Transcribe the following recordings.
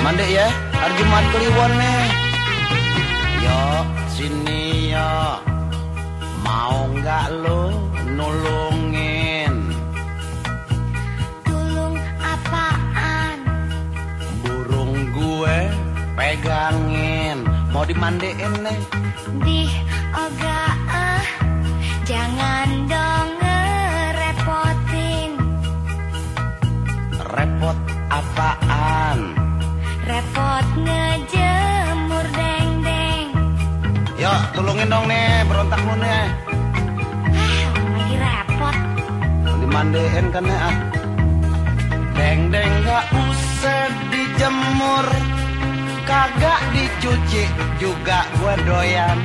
Mandi ya, hari Jumat Kliwon nih. Yo, sini yo. Mau nggak lo nulungin? Tulung apaan? Burung gue pegangin. Mau dimandiin nih. Di Repot ngejemur deng-deng. Yo, tulungin dong nih, berontak lu nih. Ah, lagi repot. Dimandiin kan ya. ah. Deng deng gak usah dijemur. Kagak dicuci juga gua doyan.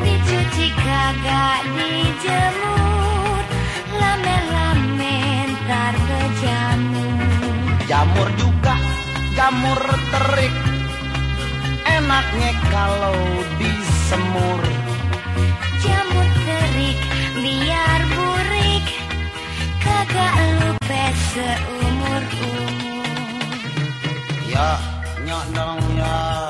Dicuci kagak dijemur. Lame-lame ntar berjamur. Jamur juga, jamur terik. Enaknya kalau disemur. Jamur terik biar burik. Kagak lupa seumur umur. Ya, nyok dong ya.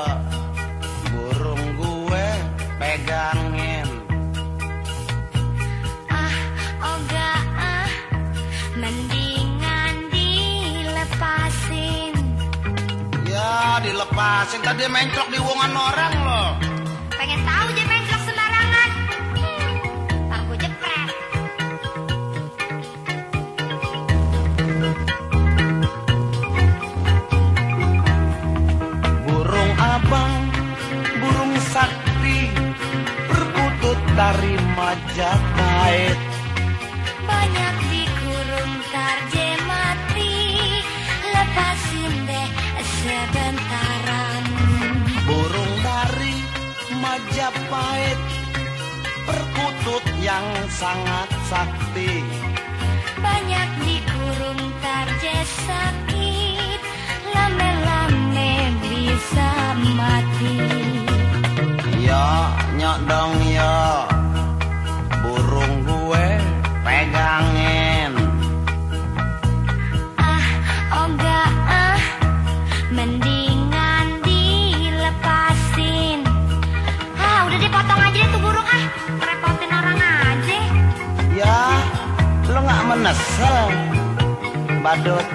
Ya, dilepasin tadi menclok di wongan orang loh. Pengen tahu je menclok sembarangan. Ntar gue jepret. Burung abang, burung sakti, berkutut dari Majapahit. Banyak dikurung tar Majapahit, perkutut yang sangat sakti. Banyak dikurung tar je sakit. Lame-lame bisa mati. Ya, nyok dong ya, burung gue pegangin. Ah, oga ah, mendingan menesel, badut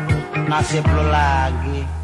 nasib lo lagi.